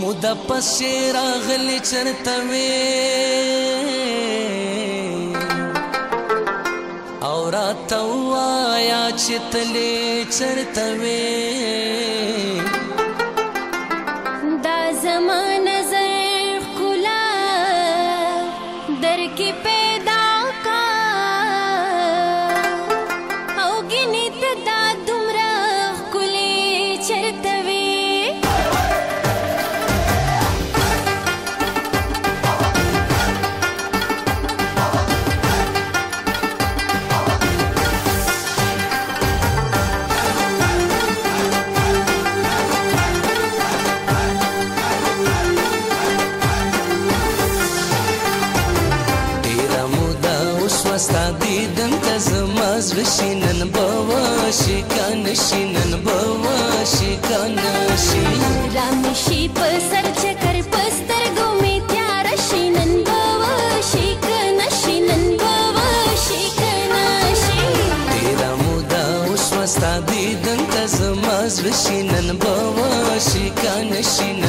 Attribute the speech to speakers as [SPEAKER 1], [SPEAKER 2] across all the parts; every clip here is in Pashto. [SPEAKER 1] مود پسې راغلی چرته وې او راته وایا چې تلې چرته وې
[SPEAKER 2] دا زمانہ
[SPEAKER 1] न्तस मानशिन भवासीन स्थान भवानशीन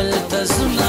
[SPEAKER 1] Vuelta a su lado.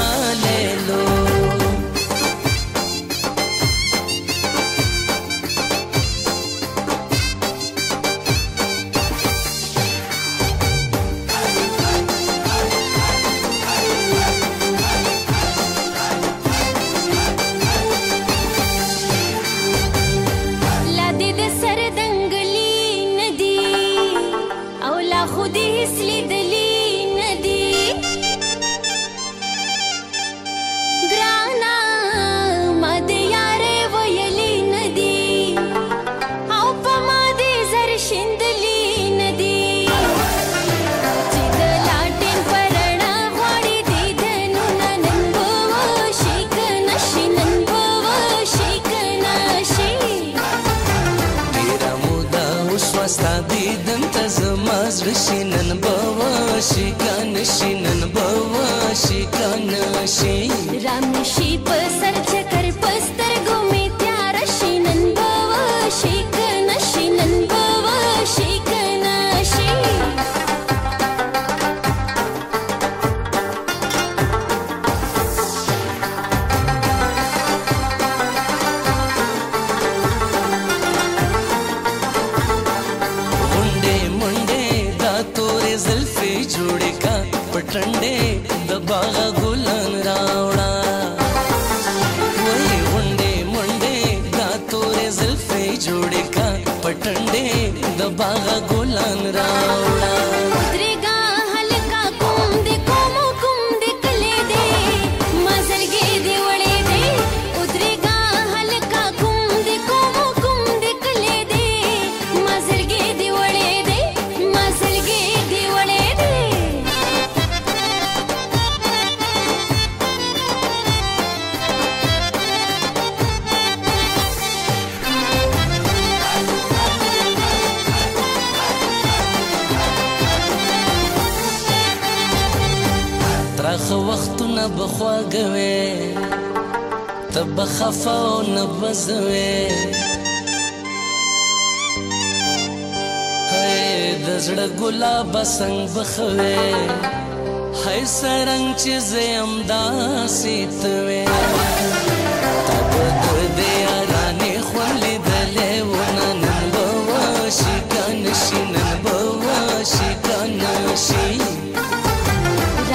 [SPEAKER 1] शिनन भवाशी कान शिनन भवाशी कानाशी
[SPEAKER 2] रामशी
[SPEAKER 1] ټنډې د باغ ګلان راوړه وای غونډې منډې دا تورې زلفې جوړې کا پټنډې د باغ ګلان راوړه خو وختونه بخواګوي ته بخفاو نه بزوي هي د زړه ګلاب څنګه بخوي هي سرنګ چې زم داسې توي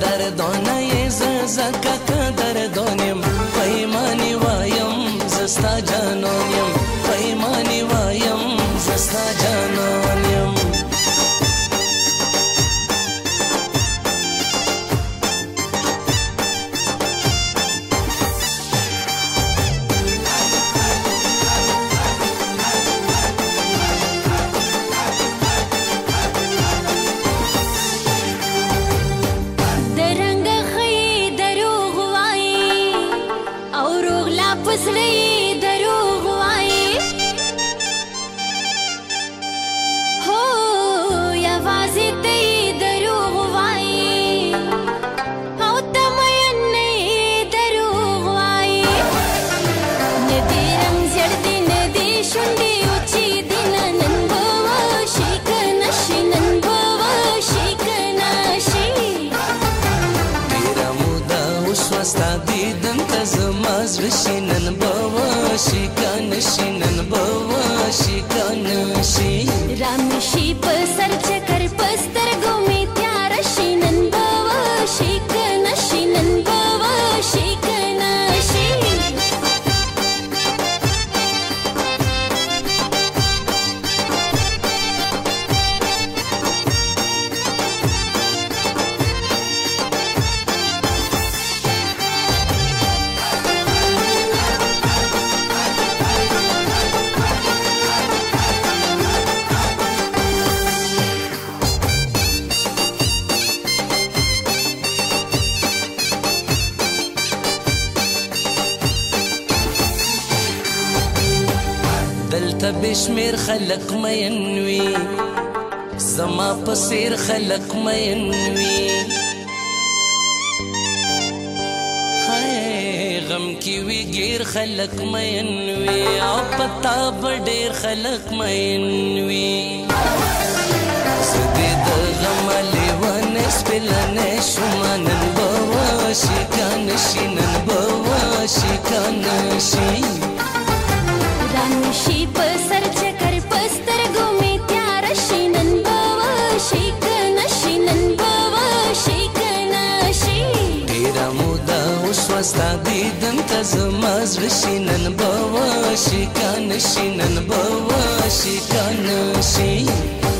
[SPEAKER 1] دردانه ز زکه शिकन शिनन बवा शिकन
[SPEAKER 2] शि राम शिप सर
[SPEAKER 1] شمير خلق ما ينوي زما بصير خلق ما ينوي غم کی وی غیر خلق مینوي او پتا بډیر خلق مینوي سدی دل غم لیوان سپلنه شومان بوا شي کان شي نن بوا شي کان
[SPEAKER 2] भवामुदा
[SPEAKER 1] स्वस्ता दीदन्त सुमजृनन् भवा शिनन कनशिनन् भवा शि